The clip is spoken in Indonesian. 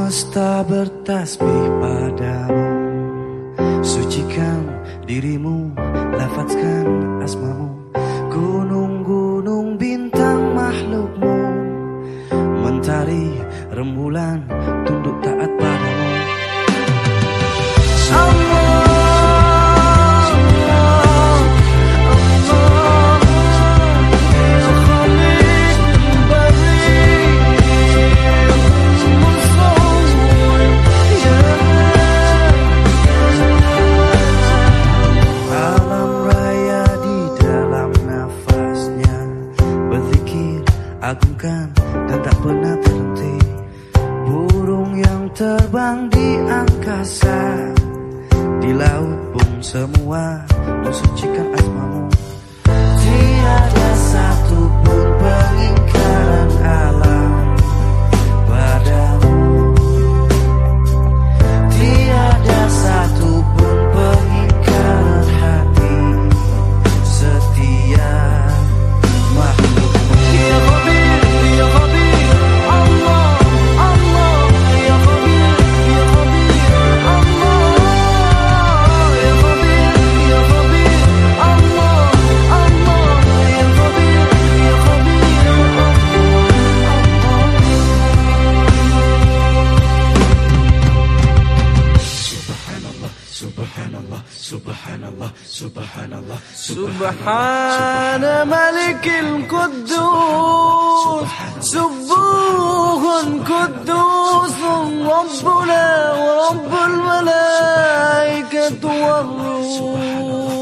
Semesta bertasbih padamu. Sucikan dirimu Lafazkan asmamu. Gunung-gunung agungkan dan tak pernah berhenti. Burung yang terbang di angkasa Di laut pun semua mensucikan asmamu. Tiada سبحان الله سبحان الله سبحان ملك القدوس سبوح قدوس ربنا ورب الملائكة والروح.